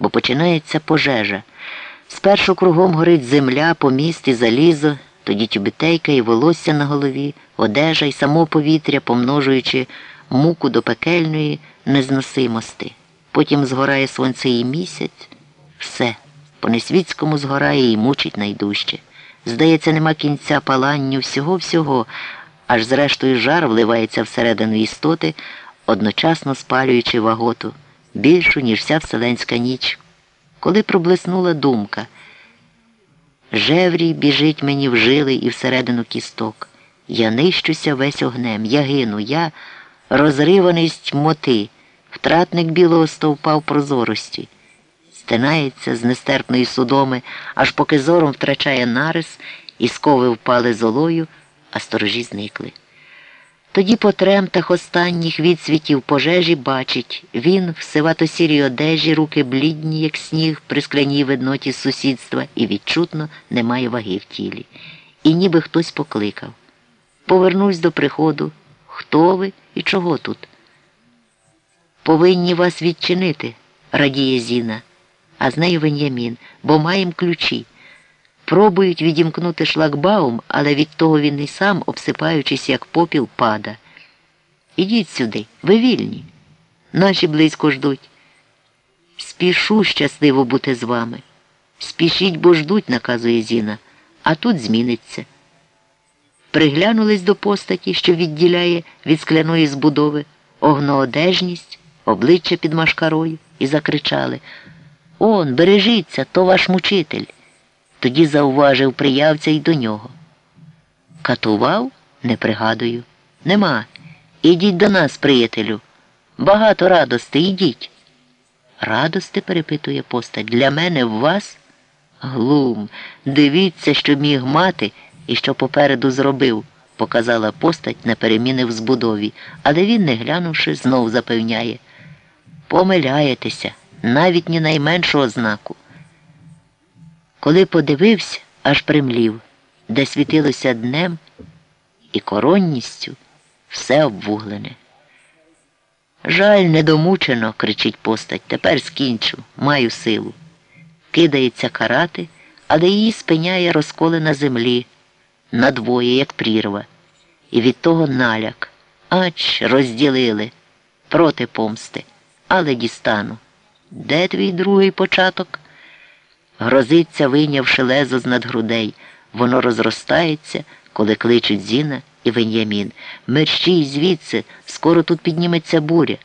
бо починається пожежа. Спершу кругом горить земля, поміст і залізо, тоді тюбітейка і волосся на голові, одежа і само повітря, помножуючи муку до пекельної незносимости. Потім згорає сонце і місяць. Все. По несвітському згорає і мучить найдужче. Здається, нема кінця паланню всього-всього, аж зрештою жар вливається всередину істоти, одночасно спалюючи ваготу, більшу, ніж вся вселенська ніч. Коли проблиснула думка, жеврій біжить мені в жили і всередину кісток. Я нищуся весь огнем, я гину, я розриваний з тьмоти, втратник білого стовпа в прозорості стинається з нестерпної судоми, аж поки зором втрачає нарис, і скови впали золою, а сторожі зникли. Тоді по тремтах останніх відсвітів пожежі бачить він в сивато-сірій одежі, руки блідні, як сніг, при скляній видноті сусідства, і відчутно немає ваги в тілі. І ніби хтось покликав. Повернусь до приходу. Хто ви і чого тут? Повинні вас відчинити, радіє Зіна а з нею Вен'ямін, бо маєм ключі. Пробують відімкнути шлагбаум, але від того він і сам, обсипаючись, як попіл, пада. Ідіть сюди, ви вільні. Наші близько ждуть. Спішу щасливо бути з вами. Спішіть, бо ждуть, наказує Зіна, а тут зміниться. Приглянулись до постаті, що відділяє від скляної збудови, огноодежність, обличчя під машкарою, і закричали Он, бережіться, то ваш мучитель. Тоді зауважив приявця й до нього. Катував? Не пригадую. Нема. Ідіть до нас, приятелю. Багато радости, ідіть. Радости, перепитує постать, для мене в вас? Глум, дивіться, що міг мати і що попереду зробив, показала постать на переміни в збудові, але він, не глянувши, знов запевняє. Помиляєтеся навіть ні найменшого знаку. Коли подивився, аж примлів, де світилося днем і коронністю все обвуглене. Жаль, недомучено, кричить постать, тепер скінчу, маю силу. Кидається карати, але її спиняє розколи на землі, надвоє, як прірва, і від того наляк. Ач, розділили проти помсти, але дістану. Де твій другий початок? Грозиться, вийнявши лезо з над грудей. Воно розростається, коли кличуть Зіна і Вен'ямін. Мерщій звідси, скоро тут підніметься буря.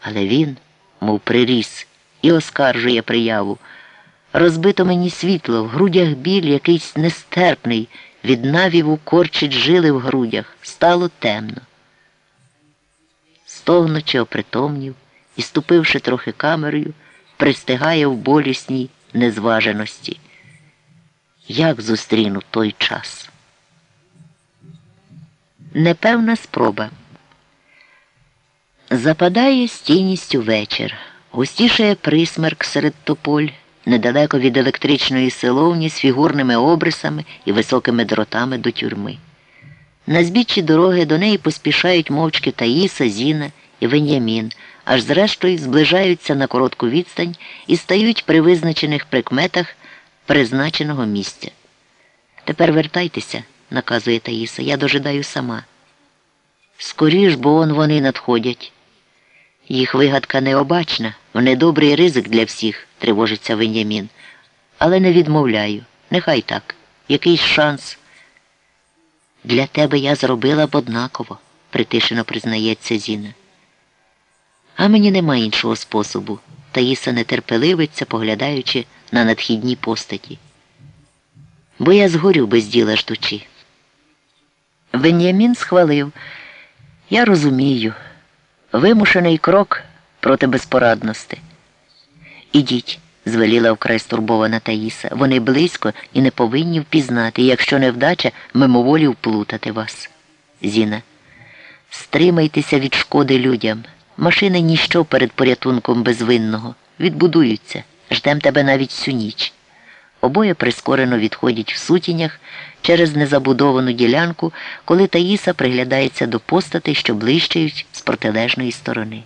Але він, мов приріс, і оскаржує прияву. Розбито мені світло, в грудях біль якийсь нестерпний, від навіву корчить жили в грудях, стало темно. Стогнучи опритомнів і, ступивши трохи камерою, пристигає в болісній незваженості. Як зустріну той час? Непевна спроба. Западає з тіністю вечір. Густішає присмерк серед тополь, недалеко від електричної силовні з фігурними обрисами і високими дротами до тюрми. На збіччі дороги до неї поспішають мовчки Таїса, Зіна і Вен'ямін аж зрештою зближаються на коротку відстань і стають при визначених прикметах призначеного місця. Тепер вертайтеся, наказує Таїса, я дожидаю сама. Скоріш, бо он вони надходять. Їх вигадка необачна, вони добрий ризик для всіх, тривожиться Венямін. Але не відмовляю. Нехай так. Якийсь шанс. Для тебе я зробила б однаково, притишено признається Зіна. А мені нема іншого способу. Таїса нетерпеливиться, поглядаючи на надхідні постаті. Бо я згорю без діла ждучи. Венямін схвалив. Я розумію. Вимушений крок проти безпорадності. Ідіть, звеліла вкрай стурбована Таїса. Вони близько і не повинні впізнати, якщо невдача мимоволі вплутати вас. Зіна, стримайтеся від шкоди людям. Машини ніщо перед порятунком безвинного. Відбудуються. Ждем тебе навіть всю ніч. Обоє прискорено відходять в сутінях через незабудовану ділянку, коли Таїса приглядається до постати, що блищають з протилежної сторони.